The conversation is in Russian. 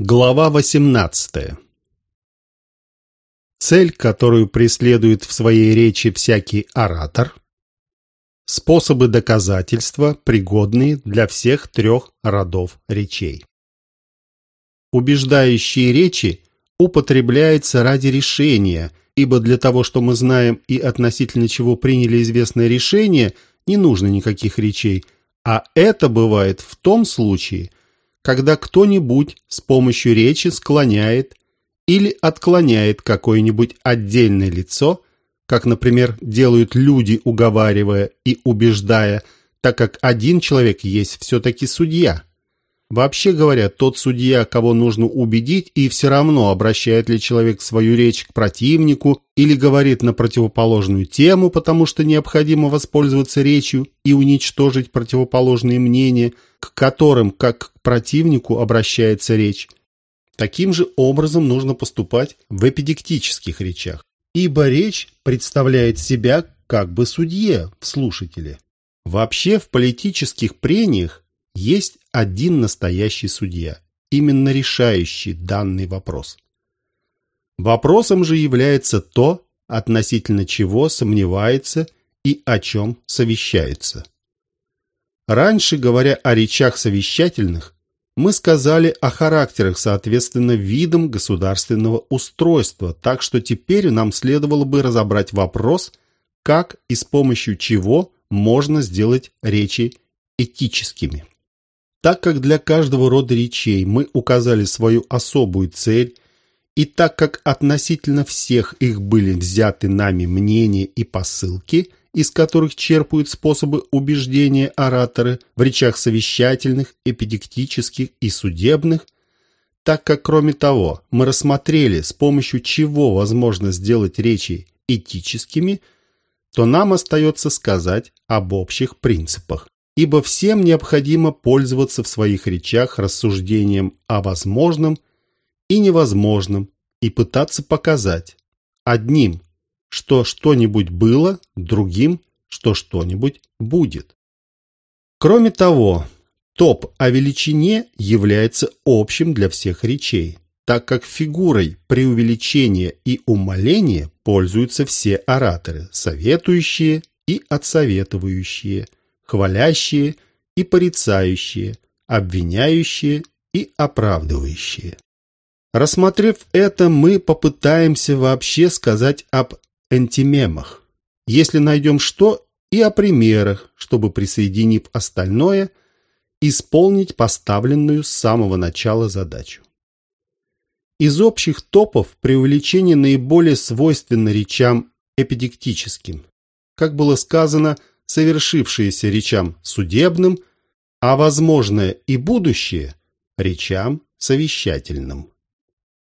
Глава 18. Цель, которую преследует в своей речи всякий оратор. Способы доказательства, пригодные для всех трех родов речей. Убеждающие речи употребляются ради решения, ибо для того, что мы знаем и относительно чего приняли известное решение, не нужно никаких речей, а это бывает в том случае – когда кто-нибудь с помощью речи склоняет или отклоняет какое-нибудь отдельное лицо, как, например, делают люди, уговаривая и убеждая, так как один человек есть все-таки судья – Вообще говоря, тот судья, кого нужно убедить, и все равно, обращает ли человек свою речь к противнику или говорит на противоположную тему, потому что необходимо воспользоваться речью и уничтожить противоположные мнения, к которым, как к противнику, обращается речь. Таким же образом нужно поступать в эпидектических речах, ибо речь представляет себя как бы судье в слушателе. Вообще в политических прениях есть один настоящий судья, именно решающий данный вопрос. Вопросом же является то, относительно чего сомневается и о чем совещается. Раньше, говоря о речах совещательных, мы сказали о характерах, соответственно, видам государственного устройства, так что теперь нам следовало бы разобрать вопрос, как и с помощью чего можно сделать речи этическими. Так как для каждого рода речей мы указали свою особую цель, и так как относительно всех их были взяты нами мнения и посылки, из которых черпают способы убеждения ораторы в речах совещательных, эпидектических и судебных, так как, кроме того, мы рассмотрели, с помощью чего возможно сделать речи этическими, то нам остается сказать об общих принципах ибо всем необходимо пользоваться в своих речах рассуждением о возможном и невозможном и пытаться показать одним, что что-нибудь было, другим, что что-нибудь будет. Кроме того, топ о величине является общим для всех речей, так как фигурой преувеличения и умаления пользуются все ораторы, советующие и отсоветующие – хвалящие и порицающие, обвиняющие и оправдывающие. Рассмотрев это, мы попытаемся вообще сказать об антимемах, если найдем что, и о примерах, чтобы, присоединив остальное, исполнить поставленную с самого начала задачу. Из общих топов преувеличение наиболее свойственно речам эпидектическим. Как было сказано – совершившиеся речам судебным, а возможное и будущее речам совещательным.